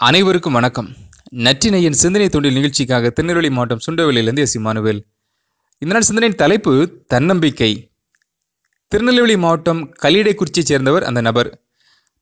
அனைவருக்கும் வணக்கம். நற்றினையின் சிந்தனை தொண்டில் நிகழ்ச்சிக்காக திருநெல்வேலி மாவட்டம் சுண்டவெளியிலிருந்து எஸ் இமானுவேல் இந்த நாள் சிந்தனையின் தலைப்பு தன்னம்பிக்கை. திருநெல்வேலி மாவட்டம் கல்லிடைக்குறிச்சியைச் சேர்ந்தவர் அந்த நபர்.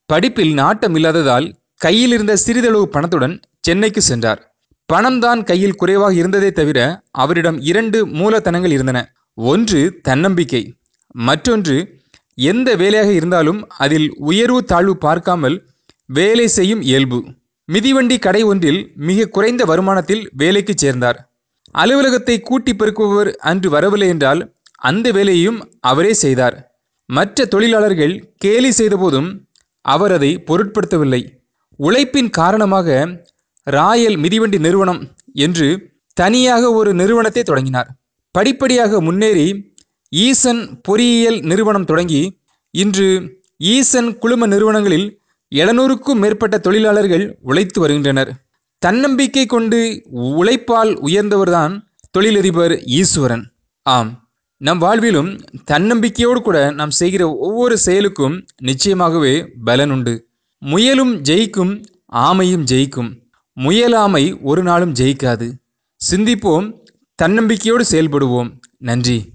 படிப்பில் நாட்டம் இல்லாததால் கையில் இருந்த சிறிதளவு பணத்துடன் சென்னைக்கு சென்றார். பணம்தான் கையில் குறைவாக இருந்ததே தவிர அவரிடம் இரண்டு மூலதனங்கள் இருந்தன. ஒன்று தன்னம்பிக்கை. மற்றொன்று எந்த வேலையாக இருந்தாலும் அதில் உயர்வு தாழ்வு பார்க்காமல் வேலை செய்யும் இயல்பு. மிதிவண்டி கடை ஒன்றில் மிக குறைந்த வருமானத்தில் வேலைக்கு சேர்ந்தார். அலுவலகத்தை கூட்டி பெருக்குபவர் அன்று வரவில்லை என்றால் அந்த வேலையையும் அவரே செய்தார். மற்ற தொழிலாளர்கள் கேலி செய்தபோதும் அவர் அதை பொருட்படுத்தவில்லை. உழைப்பின் காரணமாக ராயல் மிதிவண்டி நிறுவனம் என்று தனியாக ஒரு நிறுவனத்தை தொடங்கினார். படிப்படியாக முன்னேறி ஈசன் பொறியியல் நிறுவனம் தொடங்கி இன்று ஈசன் குழும நிறுவனங்களில் எழுநூறுக்கும் மேற்பட்ட தொழிலாளர்கள் உழைத்து வருகின்றனர். தன்னம்பிக்கை கொண்டு உழைப்பால் உயர்ந்தவர்தான் தொழிலதிபர் ஈஸ்வரன். ஆம் நம் வாழ்விலும் தன்னம்பிக்கையோடு கூட நாம் செய்கிற ஒவ்வொரு செயலுக்கும் நிச்சயமாகவே பலன் உண்டு. முயலும் ஜெயிக்கும் ஆமையும் ஜெயிக்கும். முயலாமை ஒரு நாளும் ஜெயிக்காது. சிந்திப்போம் தன்னம்பிக்கையோடு செயல்படுவோம். நன்றி.